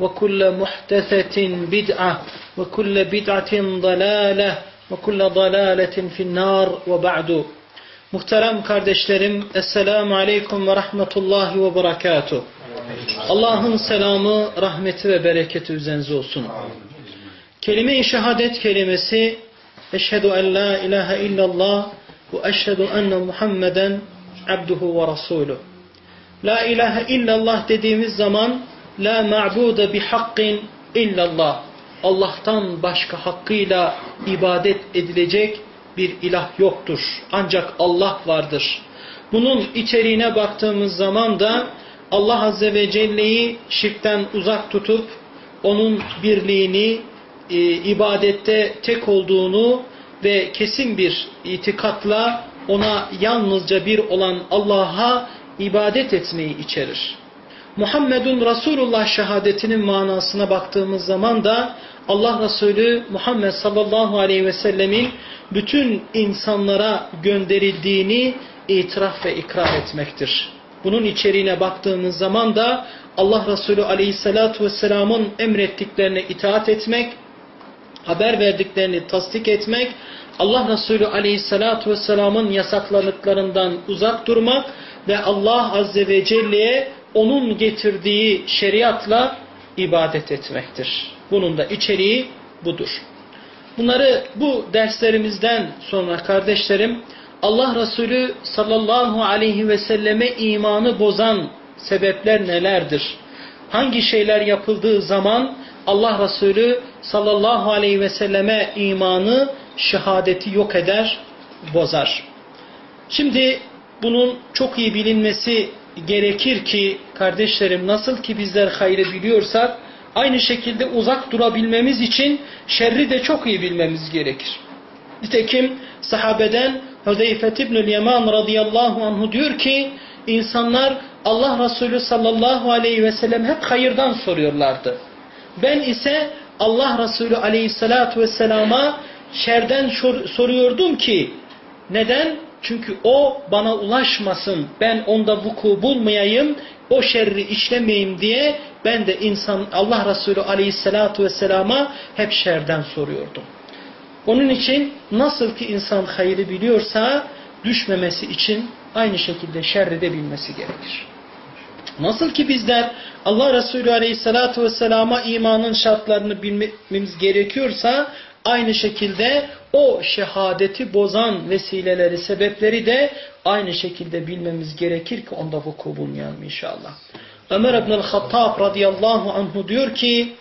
وكل محدثة بدعة وكل بدعة ضلالة وكل ضلالة في النار وبعد Muhterem kardeşlerim, Esselamu Aleyküm ve Rahmetullahi ve Berekatuhu. Allah'ın selamı, rahmeti ve bereketi üzerinize olsun. Kelime-i şehadet kelimesi Eşhedü en la ilahe illallah ve eşhedü enne Muhammeden abduhu ve rasuluh. La ilahe illallah dediğimiz zaman La ma'bude bi hakkin illallah. Allah'tan başka hakkıyla ibadet edilecek bir ilah yoktur. Ancak Allah vardır. Bunun içeriğine baktığımız zaman da Allah Azze ve Celle'yi şirkten uzak tutup onun birliğini, e, ibadette tek olduğunu ve kesin bir itikatla ona yalnızca bir olan Allah'a ibadet etmeyi içerir. Muhammedun Resulullah şehadetinin manasına baktığımız zaman da Allah Resulü Muhammed sallallahu aleyhi ve sellemin bütün insanlara gönderildiğini itiraf ve ikrar etmektir. Bunun içeriğine baktığımız zaman da Allah Resulü aleyhissalatu vesselamın emrettiklerine itaat etmek, haber verdiklerini tasdik etmek, Allah Resulü aleyhissalatu vesselamın yasakladıklarından uzak durmak ve Allah azze ve celle'ye onun getirdiği şeriatla ibadet etmektir. Bunun da içeriği budur. Bunları bu derslerimizden sonra kardeşlerim Allah Resulü sallallahu aleyhi ve selleme imanı bozan sebepler nelerdir? Hangi şeyler yapıldığı zaman Allah Resulü sallallahu aleyhi ve selleme imanı, şehadeti yok eder, bozar. Şimdi bunun çok iyi bilinmesi gerekir ki kardeşlerim nasıl ki bizler hayrı biliyorsak aynı şekilde uzak durabilmemiz için şerri de çok iyi bilmemiz gerekir. Nitekim sahabeden Hüzeyfet İbnül Yaman radıyallahu anhu diyor ki insanlar Allah Resulü sallallahu aleyhi ve sellem hep hayırdan soruyorlardı. Ben ise Allah Resulü aleyhissalatu vesselama şerden soruyordum ki neden? Çünkü o bana ulaşmasın, ben onda vuku bulmayayım, o şerri işlemeyeyim diye ben de insan Allah Resulü aleyhissalatu vesselama hep şerden soruyordum. Onun için nasıl ki insan hayrı biliyorsa düşmemesi için aynı şekilde şerri de bilmesi gerekir. Nasıl ki bizler Allah Resulü aleyhissalatu vesselama imanın şartlarını bilmemiz gerekiyorsa aynı şekilde o şehadeti bozan vesileleri, sebepleri de aynı şekilde bilmemiz gerekir ki onda vuku bulmayalım inşallah. Ömer ibn-i Hattab radıyallahu anhu diyor ki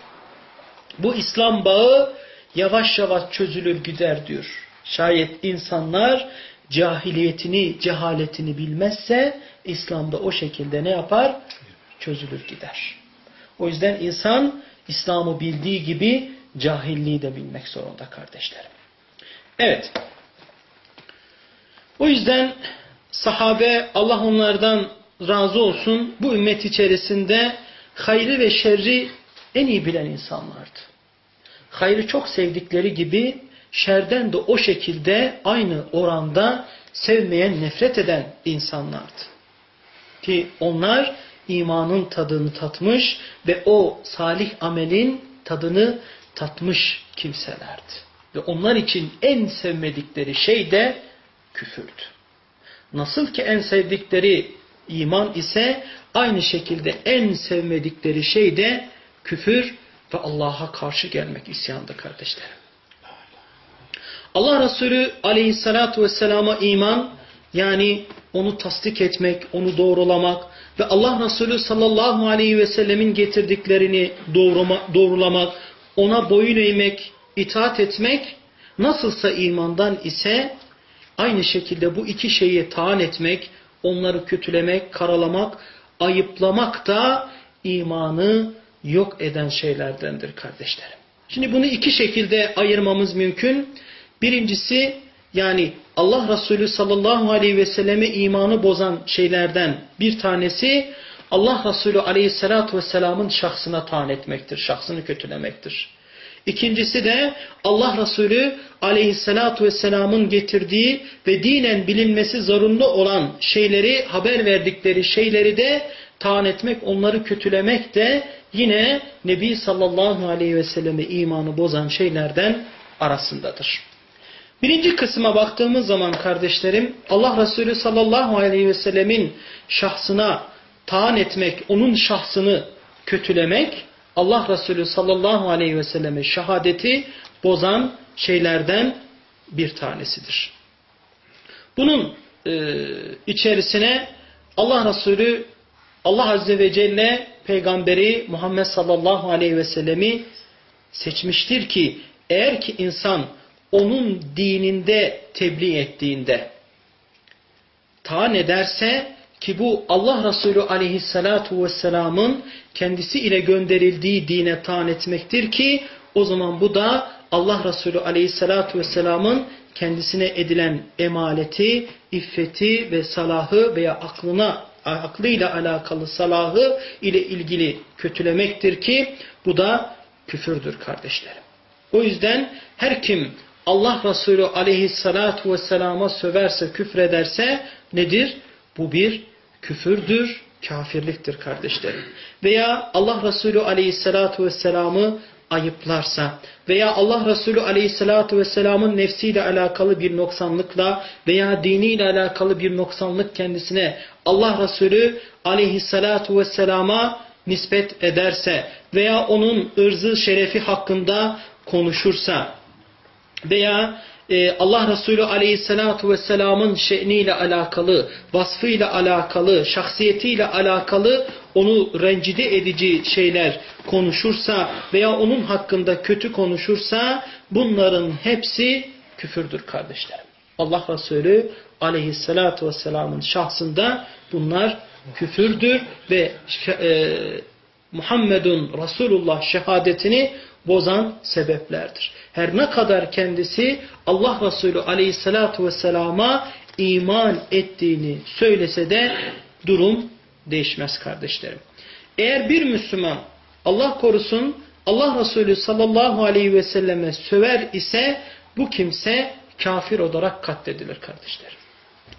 bu İslam bağı yavaş yavaş çözülür gider diyor. Şayet insanlar cahiliyetini, cehaletini bilmezse İslam'da o şekilde ne yapar? Çözülür gider. O yüzden insan İslam'ı bildiği gibi cahilliği de bilmek zorunda kardeşlerim. Evet. O yüzden sahabe Allah onlardan razı olsun bu ümmet içerisinde hayrı ve şerri en iyi bilen insanlardı. Hayrı çok sevdikleri gibi şerden de o şekilde aynı oranda sevmeyen, nefret eden insanlardı. Ki onlar imanın tadını tatmış ve o salih amelin tadını tatmış kimselerdi. Ve onlar için en sevmedikleri şey de küfürdü. Nasıl ki en sevdikleri iman ise aynı şekilde en sevmedikleri şey de küfür ve Allah'a karşı gelmek isyandı kardeşlerim. Allah Resulü aleyhissalatu vesselama iman yani onu tasdik etmek, onu doğrulamak ve Allah Resulü sallallahu aleyhi ve sellemin getirdiklerini doğrulamak, ona boyun eğmek, itaat etmek nasılsa imandan ise aynı şekilde bu iki şeyi taan etmek, onları kötülemek, karalamak, ayıplamak da imanı yok eden şeylerdendir kardeşlerim. Şimdi bunu iki şekilde ayırmamız mümkün. Birincisi yani Allah Resulü sallallahu aleyhi ve selleme imanı bozan şeylerden bir tanesi Allah Resulü aleyhissalatu vesselamın şahsına taan etmektir, şahsını kötülemektir. İkincisi de Allah Resulü aleyhissalatu vesselamın getirdiği ve dinen bilinmesi zorunlu olan şeyleri, haber verdikleri şeyleri de taan etmek, onları kötülemek de yine Nebi sallallahu aleyhi ve selleme imanı bozan şeylerden arasındadır. Birinci kısma baktığımız zaman kardeşlerim Allah Resulü sallallahu aleyhi ve sellemin şahsına taan etmek, onun şahsını kötülemek Allah Resulü sallallahu aleyhi ve selleme şehadeti bozan şeylerden bir tanesidir. Bunun e, içerisine Allah Resulü Allah Azze ve Celle peygamberi Muhammed sallallahu aleyhi ve sellemi seçmiştir ki eğer ki insan onun dininde tebliğ ettiğinde taan ederse ki bu Allah Resulü aleyhissalatu vesselamın kendisi ile gönderildiği dine taan etmektir ki o zaman bu da Allah Resulü aleyhissalatu vesselamın kendisine edilen emaleti, iffeti ve salahı veya aklına aklıyla alakalı salahı ile ilgili kötülemektir ki bu da küfürdür kardeşlerim. O yüzden her kim Allah Resulü aleyhissalatu vesselama söverse, küfrederse nedir? Bu bir küfürdür, kafirliktir kardeşlerim. Veya Allah Resulü aleyhissalatu vesselamı ayıplarsa veya Allah Resulü aleyhissalatu vesselamın nefsiyle alakalı bir noksanlıkla veya diniyle alakalı bir noksanlık kendisine Allah Resulü aleyhissalatu vesselama nispet ederse veya onun ırzı şerefi hakkında konuşursa veya Allah Resulü aleyhissalatu vesselamın şe'niyle alakalı, vasfıyla alakalı, şahsiyetiyle alakalı onu rencide edici şeyler konuşursa veya onun hakkında kötü konuşursa bunların hepsi küfürdür kardeşlerim. Allah Resulü aleyhissalatu vesselamın şahsında bunlar küfürdür ve e, Muhammedun Resulullah şehadetini bozan sebeplerdir. Her ne kadar kendisi Allah Resulü aleyhissalatu vesselama iman ettiğini söylese de durum değişmez kardeşlerim. Eğer bir Müslüman Allah korusun Allah Resulü sallallahu aleyhi ve selleme söver ise bu kimse kafir olarak katledilir kardeşlerim.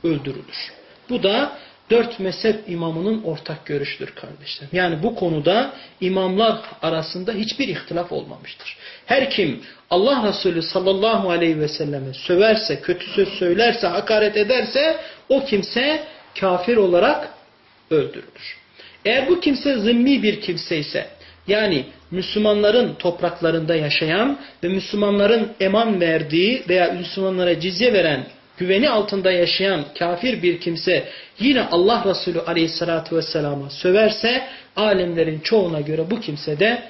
Öldürülür. Bu da dört mezhep imamının ortak görüştür kardeşlerim. Yani bu konuda imamlar arasında hiçbir ihtilaf olmamıştır. Her kim Allah Resulü sallallahu aleyhi ve selleme söverse, kötü söz söylerse, hakaret ederse o kimse kafir olarak öldürülür. Eğer bu kimse zimmi bir kimse ise yani Müslümanların topraklarında yaşayan ve Müslümanların eman verdiği veya Müslümanlara cizye veren güveni altında yaşayan kafir bir kimse yine Allah Resulü aleyhissalatü vesselama söverse alemlerin çoğuna göre bu kimse de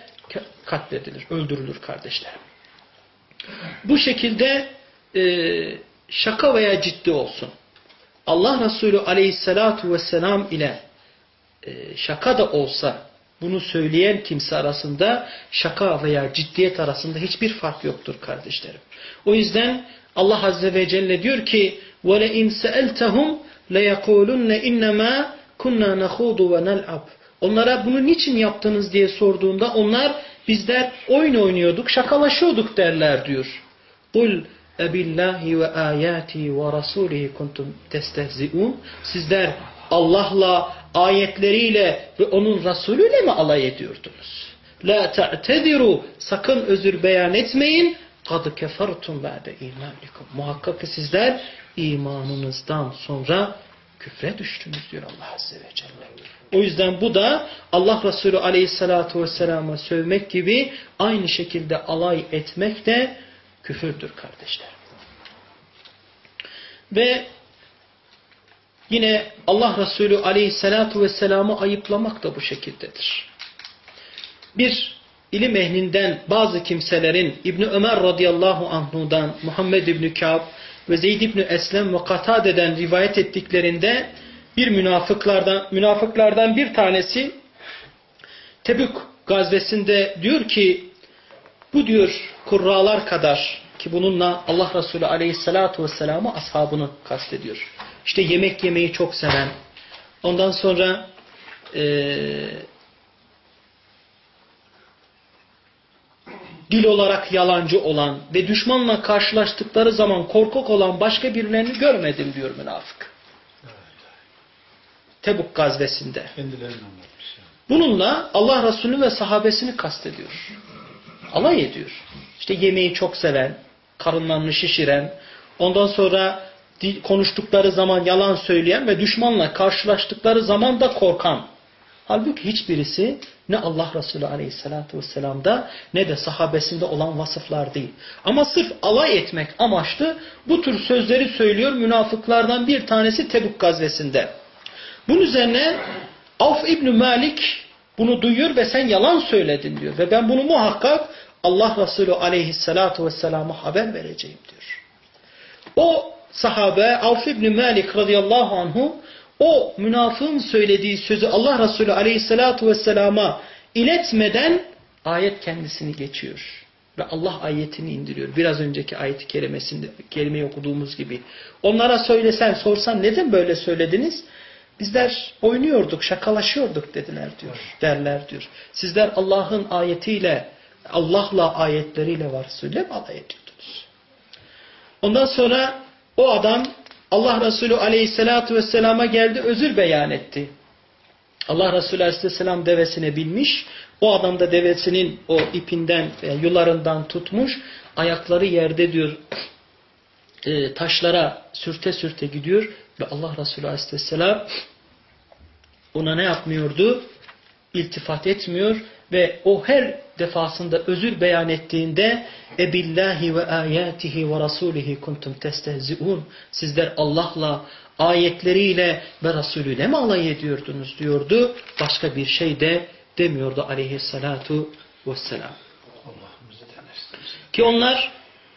katledilir, öldürülür kardeşlerim. Bu şekilde e, şaka veya ciddi olsun. Allah Resulü aleyhissalatu vesselam ile e, şaka da olsa bunu söyleyen kimse arasında şaka veya ciddiyet arasında hiçbir fark yoktur kardeşlerim. O yüzden Allah Azze ve Celle diyor ki وَلَاِنْ سَأَلْتَهُمْ لَيَقُولُنَّ اِنَّمَا كُنَّا نَخُوضُ وَنَلْعَبُ Onlara bunu niçin yaptınız diye sorduğunda onlar bizler oyun oynuyorduk, şakalaşıyorduk derler diyor. قُلْ ebillahi ve ayati ve rasulihi kuntum testehzi'un sizler Allah'la ayetleriyle ve onun Resulüyle mi alay ediyordunuz? La ta'tediru sakın özür beyan etmeyin. Kad kefertum ba'de imanikum. Muhakkak ki sizler imanınızdan sonra küfre düştünüz diyor Allah Azze ve Celle. O yüzden bu da Allah Resulü Aleyhisselatü Vesselam'a sövmek gibi aynı şekilde alay etmek de küfürdür kardeşler. Ve yine Allah Resulü Aleyhisselatü Vesselam'ı ayıplamak da bu şekildedir. Bir ilim ehlinden bazı kimselerin İbn Ömer radıyallahu anhudan Muhammed İbn Kâb ve Zeyd İbn Eslem ve Katade'den rivayet ettiklerinde bir münafıklardan münafıklardan bir tanesi Tebük gazvesinde diyor ki bu diyor kurralar kadar ki bununla Allah Resulü aleyhissalatu vesselam'ı ashabını kastediyor. İşte yemek yemeyi çok seven ondan sonra eee dil olarak yalancı olan ve düşmanla karşılaştıkları zaman korkak olan başka birilerini görmedim diyor münafık. Tebuk gazvesinde. Bununla Allah Resulü ve sahabesini kastediyor. Alay ediyor. İşte yemeği çok seven, karınlarını şişiren, ondan sonra konuştukları zaman yalan söyleyen ve düşmanla karşılaştıkları zaman da korkan. Halbuki hiçbirisi ne Allah Resulü Aleyhisselatü vesselam'da ne de sahabesinde olan vasıflar değil. Ama sırf alay etmek amaçlı bu tür sözleri söylüyor münafıklardan bir tanesi Tebuk gazvesinde. Bunun üzerine Avf İbni Malik bunu duyuyor ve sen yalan söyledin diyor. Ve ben bunu muhakkak Allah Resulü Aleyhisselatü vesselama haber vereceğim diyor. O sahabe Avf İbni Malik radıyallahu anhu o münafığın söylediği sözü Allah Resulü aleyhissalatu vesselama iletmeden ayet kendisini geçiyor. Ve Allah ayetini indiriyor. Biraz önceki ayet kelimesinde, kelimeyi okuduğumuz gibi. Onlara söylesen, sorsan neden böyle söylediniz? Bizler oynuyorduk, şakalaşıyorduk dediler diyor. Derler diyor. Sizler Allah'ın ayetiyle, Allah'la ayetleriyle var söyle alay ediyordunuz. Ondan sonra o adam Allah Resulü aleyhissalatu vesselama geldi özür beyan etti. Allah Resulü aleyhisselam devesine binmiş. O adam da devesinin o ipinden, yularından tutmuş. Ayakları yerde diyor e, taşlara sürte sürte gidiyor. Ve Allah Resulü aleyhisselam ona ne yapmıyordu? İltifat etmiyor ve o her defasında özür beyan ettiğinde ebillahi ve ayatihi ve rasulihi kuntum testehziun sizler Allah'la ayetleriyle ve Resulüyle mi alay ediyordunuz diyordu. Başka bir şey de demiyordu aleyhissalatu vesselam. Ki onlar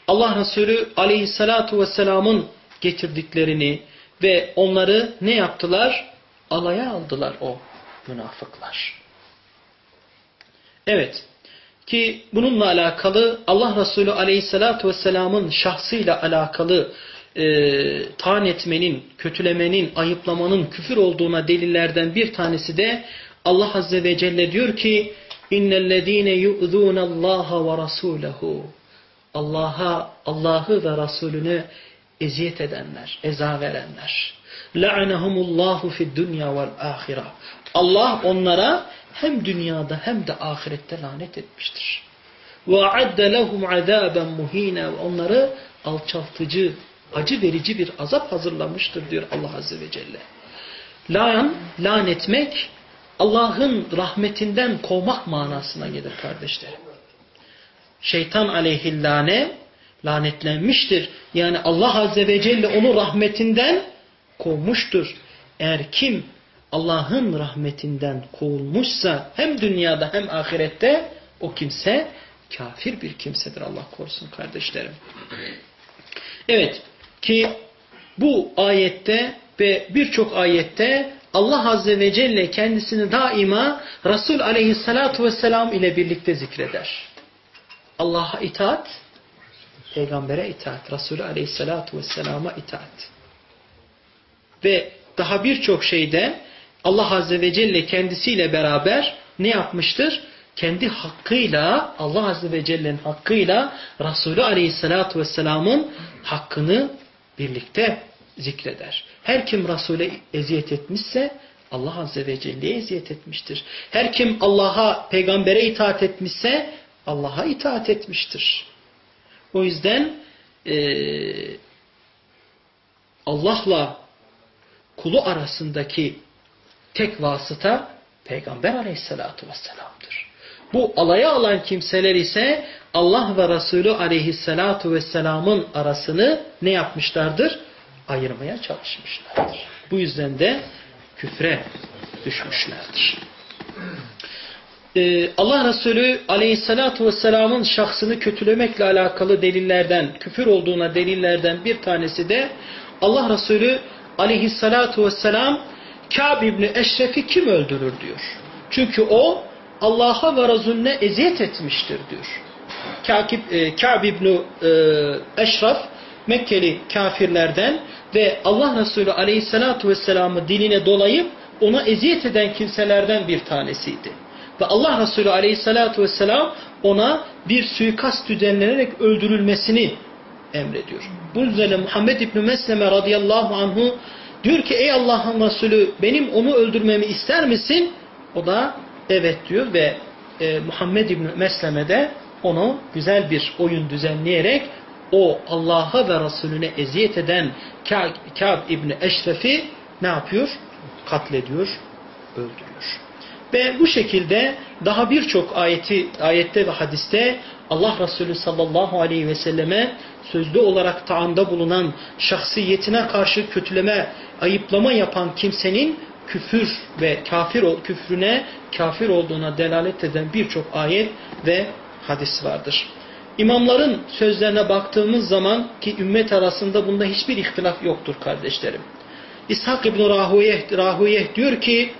Allah Resulü aleyhissalatu vesselamın getirdiklerini ve onları ne yaptılar? Alaya aldılar o münafıklar. Evet. Ki bununla alakalı Allah Resulü Aleyhisselatü Vesselam'ın şahsıyla alakalı e, taan etmenin, kötülemenin, ayıplamanın küfür olduğuna delillerden bir tanesi de Allah Azze ve Celle diyor ki İnnellezîne yu'zûne Allâhe ve rasûlehu Allah'a, Allah'ı ve Resulünü eziyet edenler, eza verenler. La'anehumullahu fid dunya vel ahire. Allah onlara hem dünyada hem de ahirette lanet etmiştir. وَاَعَدَّ لَهُمْ عَذَابًا مُه۪ينًا Onları alçaltıcı, acı verici bir azap hazırlamıştır diyor Allah Azze ve Celle. Layan, lanetmek Allah'ın rahmetinden kovmak manasına gelir kardeşlerim. Şeytan aleyhillâne lanetlenmiştir. Yani Allah Azze ve Celle onu rahmetinden kovmuştur. Eğer kim Allah'ın rahmetinden kovulmuşsa hem dünyada hem ahirette o kimse kafir bir kimsedir Allah korusun kardeşlerim. Evet ki bu ayette ve birçok ayette Allah Azze ve Celle kendisini daima Resul Aleyhisselatü Vesselam ile birlikte zikreder. Allah'a itaat, Peygamber'e itaat, Resulü Aleyhisselatü Vesselam'a itaat. Ve daha birçok şeyde Allah Azze ve Celle kendisiyle beraber ne yapmıştır? kendi hakkıyla Allah Azze ve Celle'nin hakkıyla Resulü Aleyhisselatü Vesselam'ın hakkını birlikte zikreder. Her kim Resul'e eziyet etmişse Allah Azze ve Celle'ye eziyet etmiştir. Her kim Allah'a, peygambere itaat etmişse Allah'a itaat etmiştir. O yüzden e, Allah'la kulu arasındaki tek vasıta Peygamber aleyhissalatu vesselam'dır. Bu alaya alan kimseler ise Allah ve Resulü aleyhissalatu vesselamın arasını ne yapmışlardır? Ayırmaya çalışmışlardır. Bu yüzden de küfre düşmüşlerdir. Ee, Allah Resulü aleyhissalatu vesselamın şahsını kötülemekle alakalı delillerden, küfür olduğuna delillerden bir tanesi de Allah Resulü aleyhissalatu vesselam Kâb İbni Eşref'i kim öldürür diyor. Çünkü o Allah'a ve Resulüne eziyet etmiştir diyor. E, Kâb İbni e, Eşref Mekkeli kafirlerden ve Allah Resulü aleyhissalatu vesselam'ı diline dolayıp ona eziyet eden kimselerden bir tanesiydi. Ve Allah Resulü aleyhissalatu vesselam ona bir suikast düzenlenerek öldürülmesini emrediyor. Bu üzerine Muhammed İbni Mesleme radıyallahu anhu diyor ki ey Allah'ın Resulü benim onu öldürmemi ister misin? O da evet diyor ve e, Muhammed İbni Mesleme de onu güzel bir oyun düzenleyerek o Allah'a ve Resulüne eziyet eden Kâb İbni Eşref'i ne yapıyor? Katlediyor, öldürüyor. Ve bu şekilde daha birçok ayeti, ayette ve hadiste Allah Resulü sallallahu aleyhi ve selleme sözlü olarak taanda bulunan şahsiyetine karşı kötüleme, ayıplama yapan kimsenin küfür ve kafir küfrüne kafir olduğuna delalet eden birçok ayet ve hadis vardır. İmamların sözlerine baktığımız zaman ki ümmet arasında bunda hiçbir ihtilaf yoktur kardeşlerim. İshak İbn Rahuyeh, Rahuyeh diyor ki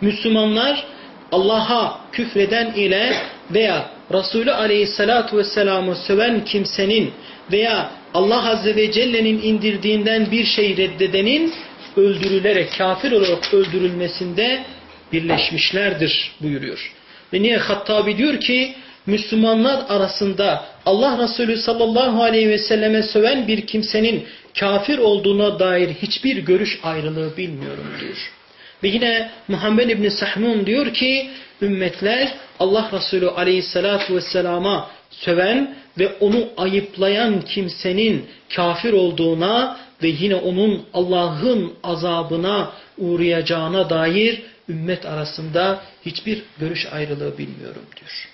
Müslümanlar Allah'a küfreden ile veya Resulü Aleyhisselatü Vesselam'ı söven kimsenin veya Allah Azze ve Celle'nin indirdiğinden bir şey reddedenin öldürülerek kafir olarak öldürülmesinde birleşmişlerdir buyuruyor. Ve niye Hattabi diyor ki Müslümanlar arasında Allah Resulü sallallahu aleyhi ve selleme söven bir kimsenin kafir olduğuna dair hiçbir görüş ayrılığı bilmiyorum diyor. Ve yine Muhammed İbni Sahmun diyor ki ümmetler Allah Resulü aleyhissalatu vesselama söven ve onu ayıplayan kimsenin kafir olduğuna ve yine onun Allah'ın azabına uğrayacağına dair ümmet arasında hiçbir görüş ayrılığı bilmiyorum diyor.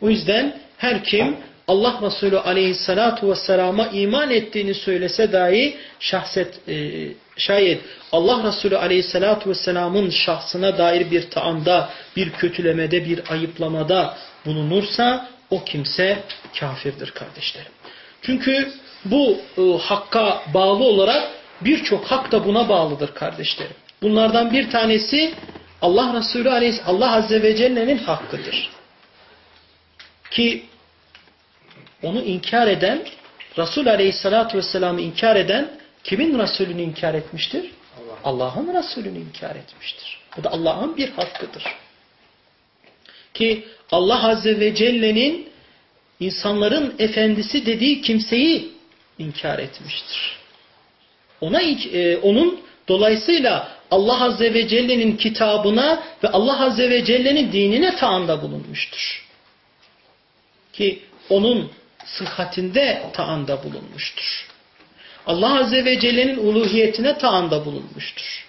O yüzden her kim Allah Resulü aleyhissalatu vesselama iman ettiğini söylese dahi şahset, e, şayet Allah Resulü aleyhissalatu vesselamın şahsına dair bir taanda, bir kötülemede, bir ayıplamada bulunursa o kimse kafirdir kardeşlerim. Çünkü bu e, hakka bağlı olarak birçok hak da buna bağlıdır kardeşlerim. Bunlardan bir tanesi Allah Resulü aleyhisselam Allah Azze ve Celle'nin hakkıdır. Ki onu inkar eden, Resul Aleyhisselatü Vesselam'ı inkar eden kimin Resulünü inkar etmiştir? Allah'ın Allah Resulünü inkar etmiştir. Bu da Allah'ın bir hakkıdır. Ki Allah Azze ve Celle'nin insanların efendisi dediği kimseyi inkar etmiştir. Ona e, onun dolayısıyla Allah Azze ve Celle'nin kitabına ve Allah Azze ve Celle'nin dinine taanda bulunmuştur. Ki onun sıhhatinde taanda bulunmuştur. Allah Azze ve Celle'nin uluhiyetine taanda bulunmuştur.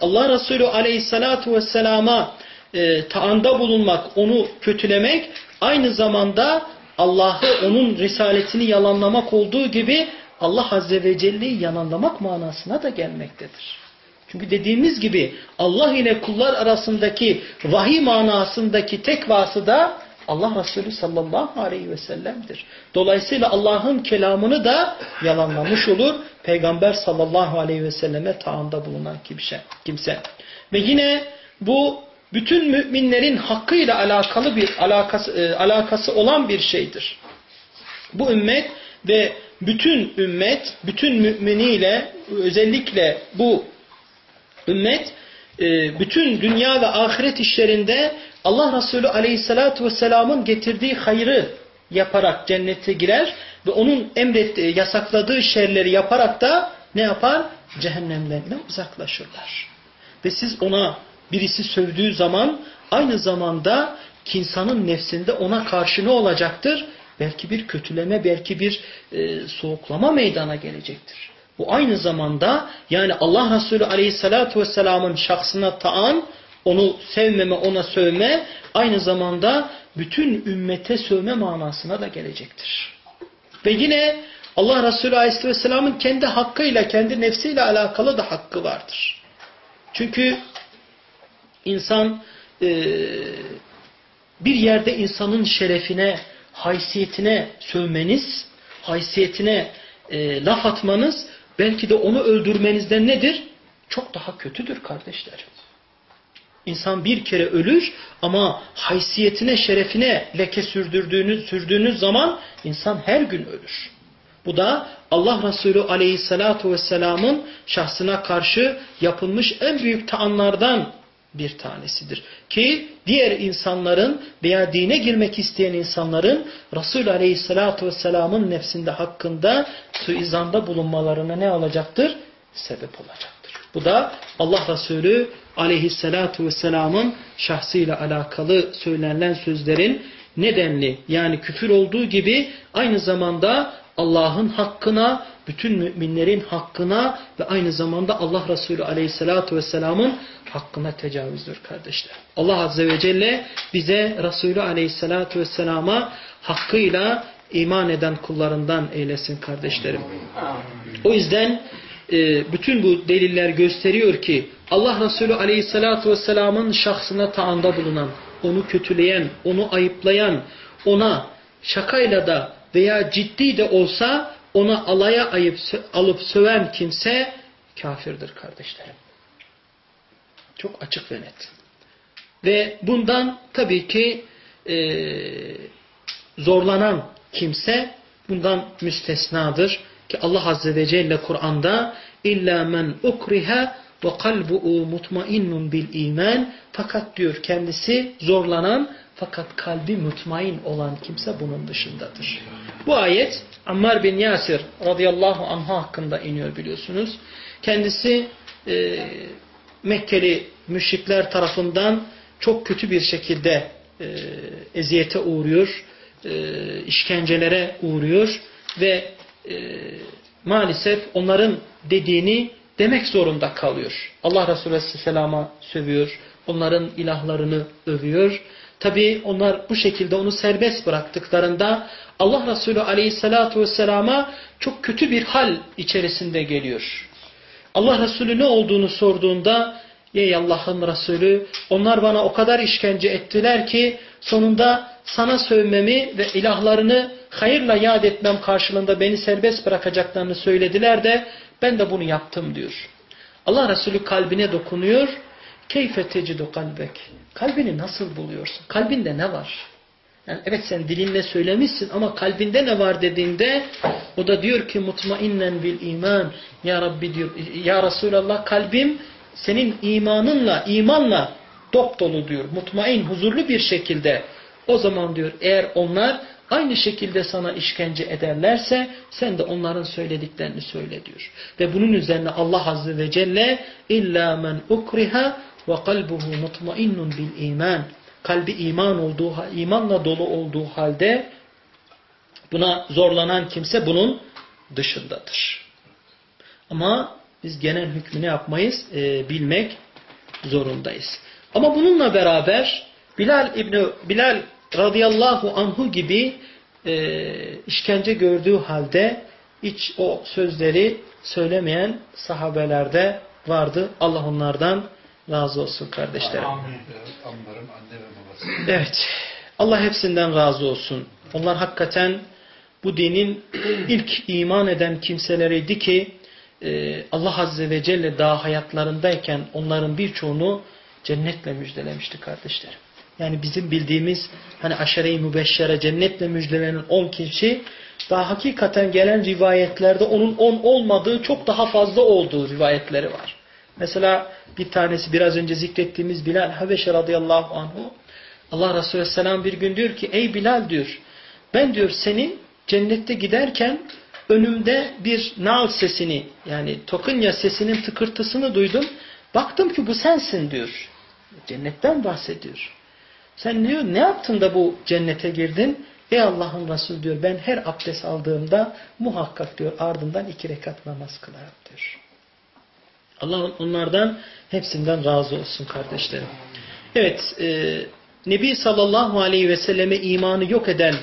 Allah Resulü Aleyhisselatü Vesselam'a e, taanda bulunmak, onu kötülemek aynı zamanda Allah'ı, onun risaletini yalanlamak olduğu gibi Allah Azze ve Celle'yi yalanlamak manasına da gelmektedir. Çünkü dediğimiz gibi Allah ile kullar arasındaki vahiy manasındaki tek vasıda Allah Resulü sallallahu aleyhi ve sellem'dir. Dolayısıyla Allah'ın kelamını da yalanlamış olur. Peygamber sallallahu aleyhi ve selleme taanda bulunan kimse. kimse. Ve yine bu bütün müminlerin hakkıyla alakalı bir alakası, e, alakası olan bir şeydir. Bu ümmet ve bütün ümmet, bütün müminiyle özellikle bu ümmet e, bütün dünya ve ahiret işlerinde Allah Resulü aleyhissalatu vesselamın getirdiği hayrı yaparak cennete girer ve onun emrettiği, yasakladığı şerleri yaparak da ne yapar? Cehennemden uzaklaşırlar. Ve siz ona birisi sövdüğü zaman aynı zamanda insanın nefsinde ona karşı ne olacaktır? Belki bir kötüleme, belki bir e, soğuklama meydana gelecektir. Bu aynı zamanda yani Allah Resulü Aleyhisselatü Vesselam'ın şahsına taan, onu sevmeme, ona sövme aynı zamanda bütün ümmete sövme manasına da gelecektir. Ve yine Allah Resulü Aleyhisselam'ın kendi hakkıyla, kendi nefsiyle alakalı da hakkı vardır. Çünkü insan e, bir yerde insanın şerefine, haysiyetine sövmeniz, haysiyetine e, laf atmanız belki de onu öldürmenizden nedir? Çok daha kötüdür kardeşlerim. İnsan bir kere ölür ama haysiyetine, şerefine leke sürdürdüğünüz, sürdüğünüz zaman insan her gün ölür. Bu da Allah Resulü aleyhissalatu vesselamın şahsına karşı yapılmış en büyük taanlardan bir tanesidir. Ki diğer insanların veya dine girmek isteyen insanların Resul Aleyhisselatü Vesselam'ın nefsinde hakkında suizanda bulunmalarına ne olacaktır? Sebep olacaktır. Bu da Allah Resulü Aleyhisselatü Vesselam'ın şahsıyla alakalı söylenen sözlerin nedenli yani küfür olduğu gibi aynı zamanda Allah'ın hakkına, bütün müminlerin hakkına ve aynı zamanda Allah Resulü Aleyhisselatü Vesselam'ın hakkına tecavüzdür kardeşler. Allah Azze ve Celle bize Resulü Aleyhisselatü Vesselam'a hakkıyla iman eden kullarından eylesin kardeşlerim. O yüzden e, bütün bu deliller gösteriyor ki Allah Resulü Aleyhisselatü Vesselam'ın şahsına taanda bulunan, onu kötüleyen, onu ayıplayan, ona şakayla da veya ciddi de olsa ona alaya ayıp, alıp söven kimse kafirdir kardeşlerim. Çok açık ve net. Ve bundan tabii ki e, zorlanan kimse bundan müstesnadır. Ki Allah Azze ve Celle Kur'an'da illa men ukriha ve kalbu'u mutmainnun bil iman fakat diyor kendisi zorlanan fakat kalbi mutmain olan kimse bunun dışındadır. Bu ayet Ammar bin Yasir radıyallahu anh hakkında iniyor biliyorsunuz. Kendisi e, Mekkeli müşrikler tarafından çok kötü bir şekilde e, eziyete uğruyor, e, işkencelere uğruyor ve e, maalesef onların dediğini demek zorunda kalıyor. Allah Resulü Aleyhisselam'a sövüyor, onların ilahlarını övüyor. Tabi onlar bu şekilde onu serbest bıraktıklarında Allah Resulü Aleyhisselatü Vesselam'a çok kötü bir hal içerisinde geliyor. Allah Resulü ne olduğunu sorduğunda Ey Allah'ın Resulü onlar bana o kadar işkence ettiler ki sonunda sana sövmemi ve ilahlarını hayırla yad etmem karşılığında beni serbest bırakacaklarını söylediler de ben de bunu yaptım diyor. Allah Resulü kalbine dokunuyor. Keyfe tecidu kalbek. Kalbini nasıl buluyorsun? Kalbinde ne var? Yani evet sen dilinle söylemişsin ama kalbinde ne var dediğinde o da diyor ki mutmainnen bil iman. Ya Rabbi diyor ya Resulallah kalbim senin imanınla imanla dop dolu diyor. Mutmain huzurlu bir şekilde. O zaman diyor eğer onlar aynı şekilde sana işkence ederlerse sen de onların söylediklerini söyle diyor. Ve bunun üzerine Allah Azze ve Celle illa men ukriha ve kalbuhu mutmainnun bil iman. Kalbi iman olduğu, imanla dolu olduğu halde buna zorlanan kimse bunun dışındadır. Ama biz genel hükmünü yapmayız, e, bilmek zorundayız. Ama bununla beraber Bilal İbni Bilal radıyallahu anhu gibi e, işkence gördüğü halde hiç o sözleri söylemeyen sahabelerde vardı. Allah onlardan razı olsun kardeşlerim. Evet. Allah hepsinden razı olsun. Onlar hakikaten bu dinin ilk iman eden kimseleriydi ki e, Allah Azze ve Celle daha hayatlarındayken onların birçoğunu cennetle müjdelemişti kardeşlerim. Yani bizim bildiğimiz hani aşere-i mübeşşere cennetle müjdelenen 10 kişi daha hakikaten gelen rivayetlerde onun 10 olmadığı çok daha fazla olduğu rivayetleri var. Mesela bir tanesi biraz önce zikrettiğimiz Bilal Habeşe radıyallahu anhu Allah Resulü Aleyhisselam bir gün diyor ki ey Bilal diyor ben diyor senin cennette giderken önümde bir nal sesini yani tokunya sesinin tıkırtısını duydum. Baktım ki bu sensin diyor. Cennetten bahsediyor. Sen diyor ne yaptın da bu cennete girdin? Ey Allah'ın Resulü diyor ben her abdest aldığımda muhakkak diyor ardından iki rekat namaz kılarım diyor. Allah onlardan hepsinden razı olsun kardeşlerim. Evet e, Nebi sallallahu aleyhi ve selleme imanı yok eden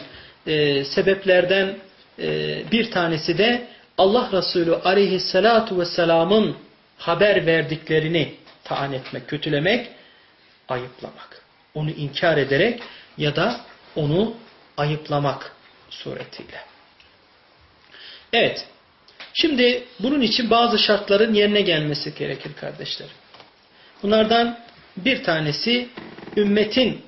e, sebeplerden e, bir tanesi de Allah Resulü aleyhissalatu vesselamın haber verdiklerini taan etmek, kötülemek, ayıplamak. Onu inkar ederek ya da onu ayıplamak suretiyle. Evet. Şimdi bunun için bazı şartların yerine gelmesi gerekir kardeşlerim. Bunlardan bir tanesi ümmetin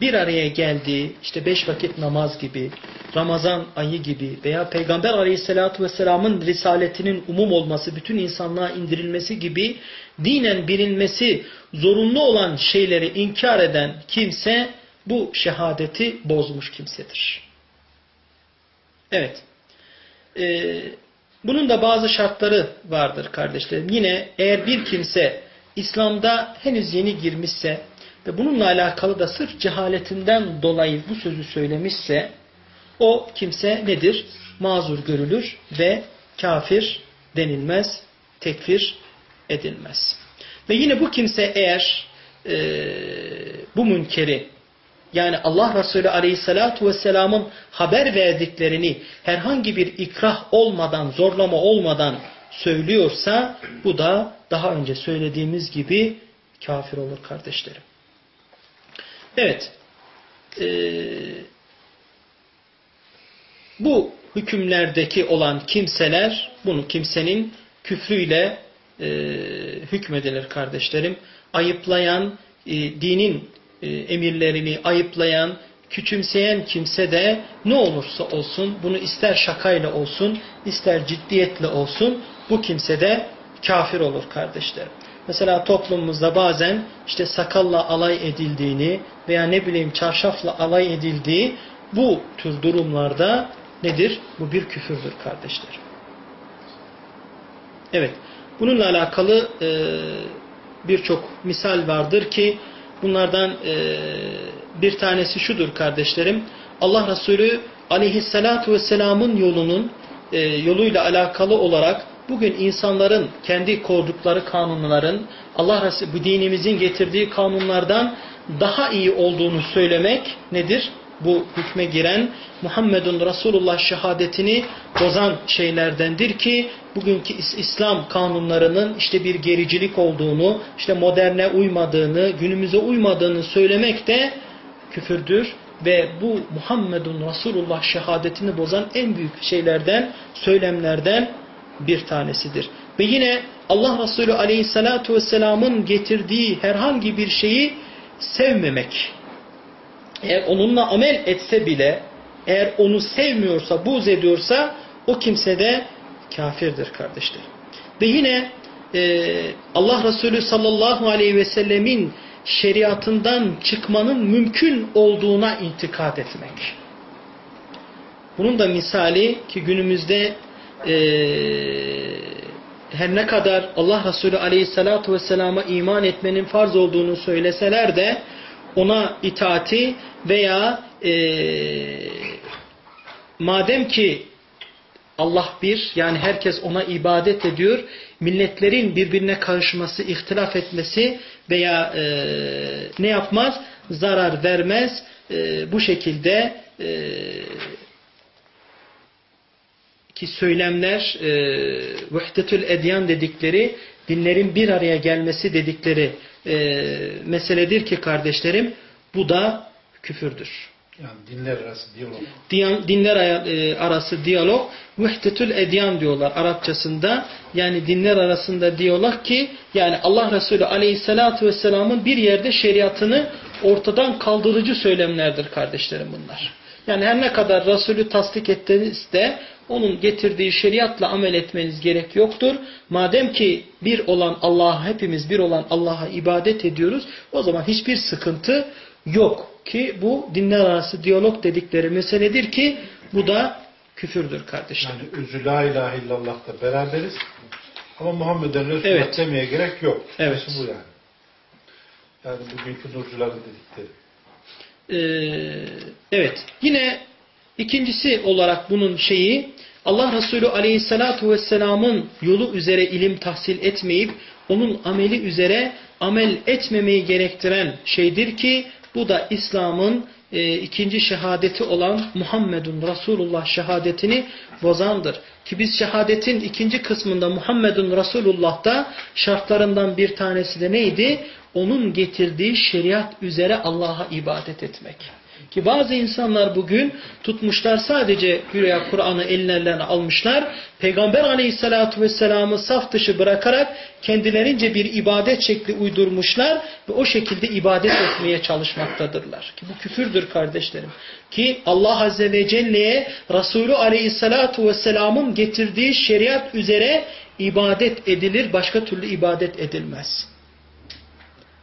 bir araya geldiği işte beş vakit namaz gibi, Ramazan ayı gibi veya Peygamber aleyhissalatü vesselamın risaletinin umum olması, bütün insanlığa indirilmesi gibi dinen bilinmesi zorunlu olan şeyleri inkar eden kimse bu şehadeti bozmuş kimsedir. Evet. Ee, bunun da bazı şartları vardır kardeşlerim. Yine eğer bir kimse İslam'da henüz yeni girmişse ve bununla alakalı da sırf cehaletinden dolayı bu sözü söylemişse o kimse nedir? Mazur görülür ve kafir denilmez, tekfir edilmez. Ve yine bu kimse eğer e, bu münkeri yani Allah Resulü Aleyhisselatü Vesselam'ın haber verdiklerini herhangi bir ikrah olmadan, zorlama olmadan söylüyorsa bu da daha önce söylediğimiz gibi kafir olur kardeşlerim. Evet. Ee, bu hükümlerdeki olan kimseler, bunu kimsenin küfrüyle e, hükmedilir kardeşlerim. Ayıplayan, e, dinin e, emirlerini ayıplayan, küçümseyen kimse de ne olursa olsun, bunu ister şakayla olsun, ister ciddiyetle olsun, bu kimse de kafir olur kardeşlerim. Mesela toplumumuzda bazen işte sakalla alay edildiğini veya ne bileyim çarşafla alay edildiği bu tür durumlarda nedir? Bu bir küfürdür kardeşlerim. Evet. Bununla alakalı e, birçok misal vardır ki bunlardan e, bir tanesi şudur kardeşlerim. Allah Resulü aleyhissalatu vesselamın yolunun e, yoluyla alakalı olarak bugün insanların kendi kordukları kanunların Allah Resulü bu dinimizin getirdiği kanunlardan daha iyi olduğunu söylemek nedir? Bu hükme giren Muhammedun Resulullah şehadetini bozan şeylerdendir ki bugünkü İslam kanunlarının işte bir gericilik olduğunu, işte moderne uymadığını, günümüze uymadığını söylemek de küfürdür ve bu Muhammedun Resulullah şehadetini bozan en büyük şeylerden, söylemlerden bir tanesidir. Ve yine Allah Resulü aleyhissalatu vesselamın getirdiği herhangi bir şeyi sevmemek. Eğer onunla amel etse bile, eğer onu sevmiyorsa, buz ediyorsa o kimse de kafirdir kardeşler. Ve yine e, Allah Resulü sallallahu aleyhi ve sellemin şeriatından çıkmanın mümkün olduğuna intikad etmek. Bunun da misali ki günümüzde e, her ne kadar Allah Resulü aleyhissalatu vesselama iman etmenin farz olduğunu söyleseler de ona itaati veya e, madem ki Allah bir yani herkes ona ibadet ediyor milletlerin birbirine karışması, ihtilaf etmesi veya e, ne yapmaz? Zarar vermez. E, bu şekilde e, ki söylemler e, vühdetül edyan dedikleri dinlerin bir araya gelmesi dedikleri e, meseledir ki kardeşlerim bu da küfürdür. Yani dinler arası diyalog. Diyan, dinler e, arası diyalog vühdetül edyan diyorlar Arapçasında. Yani dinler arasında diyalog ki yani Allah Resulü aleyhissalatu vesselamın bir yerde şeriatını ortadan kaldırıcı söylemlerdir kardeşlerim bunlar. Yani her ne kadar Resulü tasdik ettiniz de onun getirdiği şeriatla amel etmeniz gerek yoktur. Madem ki bir olan Allah'a hepimiz bir olan Allah'a ibadet ediyoruz o zaman hiçbir sıkıntı yok. ki bu dinler arası diyalog dedikleri meseledir ki bu da küfürdür kardeşler. Yani özü la ilahe illallah da beraberiz. Ama Muhammed'in Resulullah Evet. demeye gerek yok. Evet. Bu yani. Yani bugünkü nurcuların dedikleri. Ee, evet. Yine ikincisi olarak bunun şeyi Allah Resulü Aleyhisselatü Vesselam'ın yolu üzere ilim tahsil etmeyip onun ameli üzere amel etmemeyi gerektiren şeydir ki bu da İslam'ın e, ikinci şehadeti olan Muhammedun Resulullah şehadetini bozandır. Ki biz şehadetin ikinci kısmında Muhammedun Resulullah'ta şartlarından bir tanesi de neydi? Onun getirdiği şeriat üzere Allah'a ibadet etmek. Ki bazı insanlar bugün tutmuşlar sadece güya Kur'an'ı ellerine almışlar. Peygamber aleyhissalatu vesselam'ı saf dışı bırakarak kendilerince bir ibadet şekli uydurmuşlar ve o şekilde ibadet etmeye çalışmaktadırlar. Ki bu küfürdür kardeşlerim. Ki Allah azze ve celle'ye Resulü aleyhissalatu vesselam'ın getirdiği şeriat üzere ibadet edilir, başka türlü ibadet edilmez.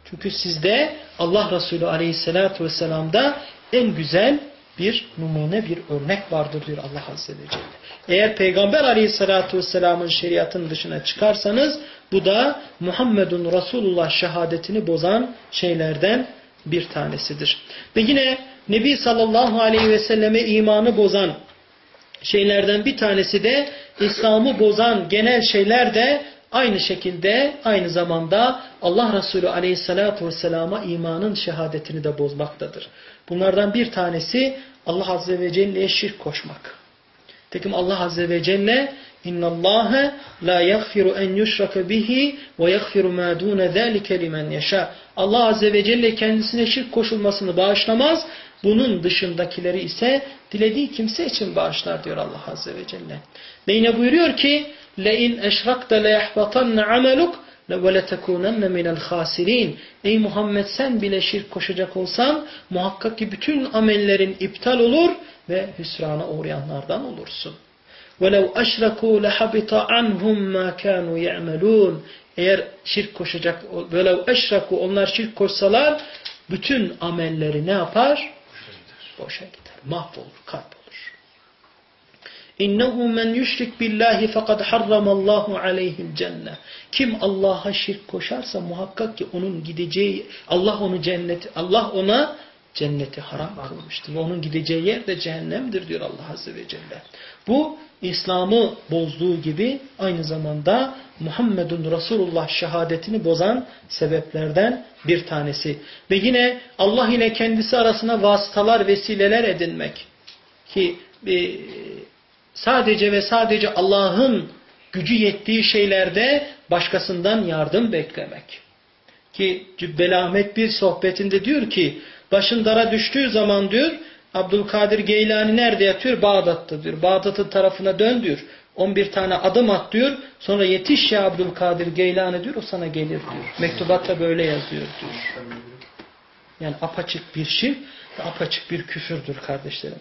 Çünkü sizde Allah Resulü aleyhissalatu vesselam'da en güzel bir numune, bir örnek vardır diyor Allah Azze ve Celle. Eğer Peygamber aleyhissalatu vesselamın şeriatın dışına çıkarsanız bu da Muhammedun Resulullah şehadetini bozan şeylerden bir tanesidir. Ve yine Nebi sallallahu aleyhi ve selleme imanı bozan şeylerden bir tanesi de İslam'ı bozan genel şeyler de aynı şekilde aynı zamanda Allah Resulü aleyhissalatu vesselama imanın şehadetini de bozmaktadır. Bunlardan bir tanesi Allah Azze ve Celle'ye şirk koşmak. Tekim Allah Azze ve Celle اِنَّ اللّٰهَ لَا يَغْفِرُ اَنْ يُشْرَكَ بِهِ وَيَغْفِرُ مَا دُونَ ذَٰلِكَ لِمَنْ يَشَاءُ Allah Azze ve Celle kendisine şirk koşulmasını bağışlamaz. Bunun dışındakileri ise dilediği kimse için bağışlar diyor Allah Azze ve Celle. Ve yine buyuruyor ki لَاِنْ اَشْرَقْتَ لَيَحْبَطَنَّ عَمَلُكْ وَلَتَكُونَنَّ مِنَ الْخَاسِر۪ينَ Ey Muhammed sen bile şirk koşacak olsan muhakkak ki bütün amellerin iptal olur ve hüsrana uğrayanlardan olursun. وَلَوْ أَشْرَكُوا لَحَبِطَ عَنْهُمْ مَا كَانُوا يَعْمَلُونَ Eğer şirk koşacak, وَلَوْ أَشْرَكُوا Onlar şirk koşsalar bütün amelleri ne yapar? Boşa gider. Mahvolur kalp. İnnehu men yüşrik billahi fakat harramallahu aleyhil cennet. Kim Allah'a şirk koşarsa muhakkak ki onun gideceği Allah onu cennet Allah ona cenneti haram kılmıştır. Ve onun gideceği yer de cehennemdir diyor Allah Azze ve Celle. Bu İslam'ı bozduğu gibi aynı zamanda Muhammedun Resulullah şehadetini bozan sebeplerden bir tanesi. Ve yine Allah ile kendisi arasına vasıtalar, vesileler edinmek. Ki e, sadece ve sadece Allah'ın gücü yettiği şeylerde başkasından yardım beklemek. Ki Cübbeli Ahmet bir sohbetinde diyor ki başın dara düştüğü zaman diyor Abdülkadir Geylani nerede yatıyor? Bağdat'ta diyor. Bağdat'ın tarafına dön diyor. 11 tane adım at diyor. Sonra yetiş ya Abdülkadir Geylani diyor. O sana gelir diyor. Mektubatta böyle yazıyor diyor. Yani apaçık bir şirk ve apaçık bir küfürdür kardeşlerim.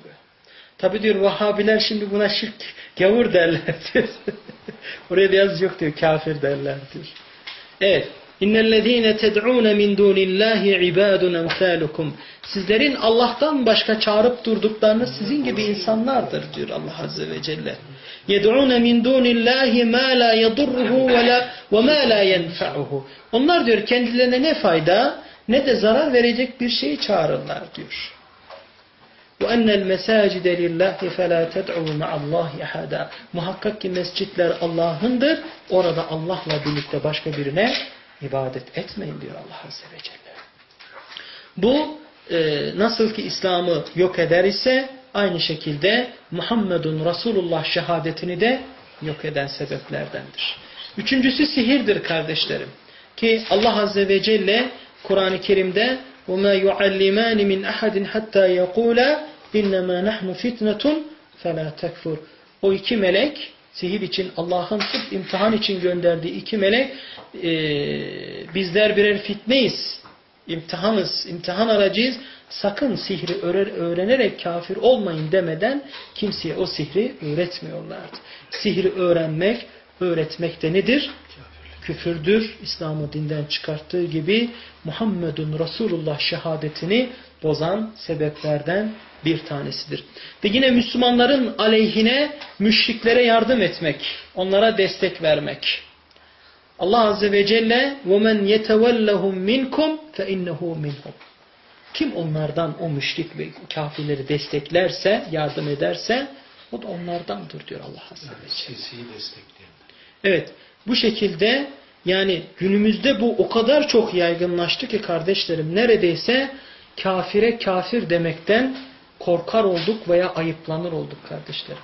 Tabi diyor Vahabiler şimdi buna şirk gavur derler diyor. Oraya da yaz yok diyor. Kafir derler diyor. Evet. İnnellezîne ted'ûne min dûnillâhi ibâdun emsâlukum. Sizlerin Allah'tan başka çağırıp durduklarınız sizin gibi insanlardır diyor Allah Azze ve Celle. Yed'ûne min dûnillâhi mâ lâ yedurruhu ve mâ lâ yenfe'uhu. Onlar diyor kendilerine ne fayda ne de zarar verecek bir şeyi çağırırlar diyor. وَاَنَّ الْمَسَاجِدَ لِلّٰهِ فَلَا تَدْعُوا مَعَ اللّٰهِ اَحَدًا Muhakkak ki mescitler Allah'ındır. Orada Allah'la birlikte başka birine ibadet etmeyin diyor Allah Azze ve Celle. Bu e, nasıl ki İslam'ı yok eder ise aynı şekilde Muhammedun Resulullah şehadetini de yok eden sebeplerdendir. Üçüncüsü sihirdir kardeşlerim. Ki Allah Azze ve Celle Kur'an-ı Kerim'de وَمَا يُعَلِّمَانِ مِنْ أَحَدٍ حَتَّى يَقُولَا اِنَّمَا نَحْنُ فِتْنَةٌ فَلَا تَكْفُرْ O iki melek sihir için Allah'ın sırf imtihan için gönderdiği iki melek e, bizler birer fitneyiz, imtihanız, imtihan aracıyız. Sakın sihri öğrenerek kafir olmayın demeden kimseye o sihri öğretmiyorlardı. Sihri öğrenmek, öğretmek de nedir? Küfürdür. İslam'ı dinden çıkarttığı gibi Muhammedun Resulullah şehadetini bozan sebeplerden bir tanesidir. Ve yine Müslümanların aleyhine müşriklere yardım etmek, onlara destek vermek. Allah Azze ve Celle وَمَنْ يَتَوَلَّهُمْ مِنْكُمْ فَاِنَّهُ مِنْهُمْ Kim onlardan o müşrik ve kafirleri desteklerse, yardım ederse o da onlardandır diyor Allah Azze ve Celle. Sisi'yi destekleyenler. Evet bu şekilde yani günümüzde bu o kadar çok yaygınlaştı ki kardeşlerim neredeyse kafire kafir demekten korkar olduk veya ayıplanır olduk kardeşlerim.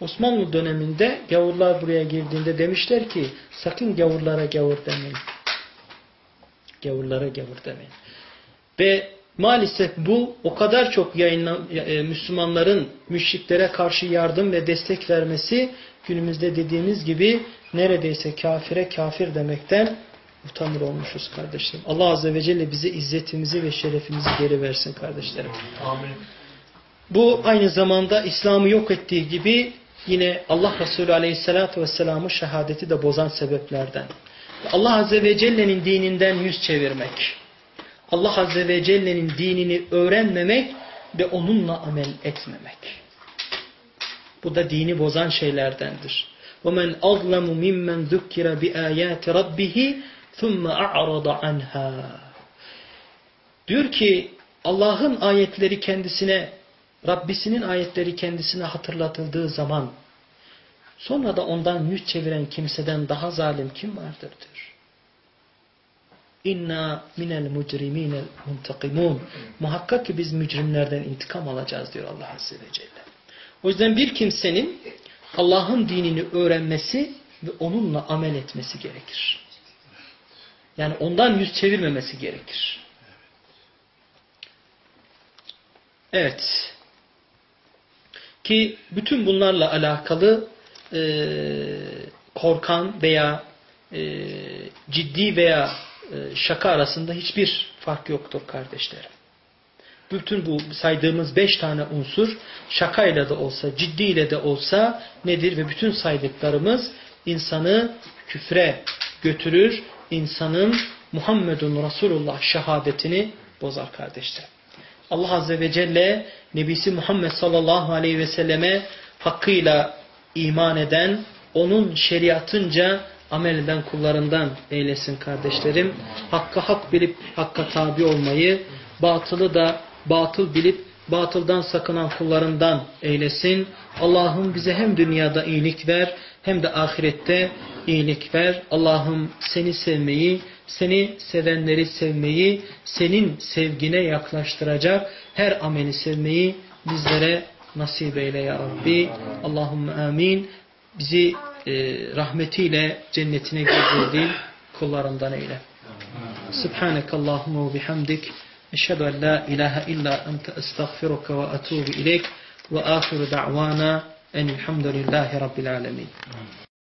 Osmanlı döneminde gavurlar buraya girdiğinde demişler ki sakın gavurlara gavur demeyin. Gavurlara gavur demeyin. Ve maalesef bu o kadar çok yayınlan, e, Müslümanların müşriklere karşı yardım ve destek vermesi günümüzde dediğimiz gibi neredeyse kafire kafir demekten utanır olmuşuz kardeşlerim. Allah Azze ve Celle bize izzetimizi ve şerefimizi geri versin kardeşlerim. Amin. Bu aynı zamanda İslam'ı yok ettiği gibi yine Allah Resulü Aleyhisselatü Vesselam'ın şehadeti de bozan sebeplerden. Allah Azze ve Celle'nin dininden yüz çevirmek. Allah Azze ve Celle'nin dinini öğrenmemek ve onunla amel etmemek. Bu da dini bozan şeylerdendir. وَمَنْ أَظْلَمُ مِمَّنْ ذُكِّرَ بِآيَاتِ رَبِّهِ ثُمَّ أَعْرَضَ عَنْهَا Diyor ki Allah'ın ayetleri kendisine, Rabbisinin ayetleri kendisine hatırlatıldığı zaman sonra da ondan yüz çeviren kimseden daha zalim kim vardır diyor. İnna minel mucrimine muntakimun. Muhakkak ki biz mücrimlerden intikam alacağız diyor Allah Azze ve Celle. O yüzden bir kimsenin Allah'ın dinini öğrenmesi ve onunla amel etmesi gerekir. Yani ondan yüz çevirmemesi gerekir. Evet. Ki bütün bunlarla alakalı e, korkan veya e, ciddi veya şaka arasında hiçbir fark yoktur kardeşlerim. Bütün bu saydığımız beş tane unsur şakayla da olsa, ciddiyle de olsa nedir? Ve bütün saydıklarımız insanı küfre götürür, insanın Muhammedun Resulullah şehadetini bozar kardeşlerim. Allah Azze ve Celle Nebisi Muhammed sallallahu aleyhi ve selleme hakkıyla iman eden, onun şeriatınca amel eden kullarından eylesin kardeşlerim. Hakka hak bilip hakka tabi olmayı, batılı da batıl bilip batıldan sakınan kullarından eylesin. Allah'ım bize hem dünyada iyilik ver hem de ahirette iyilik ver. Allah'ım seni sevmeyi, seni sevenleri sevmeyi, senin sevgine yaklaştıracak her ameli sevmeyi bizlere nasip eyle ya Rabbi. Allahümme amin. Bizi rahmetiyle cennetine girdirdiğin kullarından eyle. Subhanekallahumma ve bihamdik. Eşhedü en la ilahe illa ente estağfiruka ve etubu ileyk. Ve ahiru da'vana enilhamdülillahi rabbil alemin.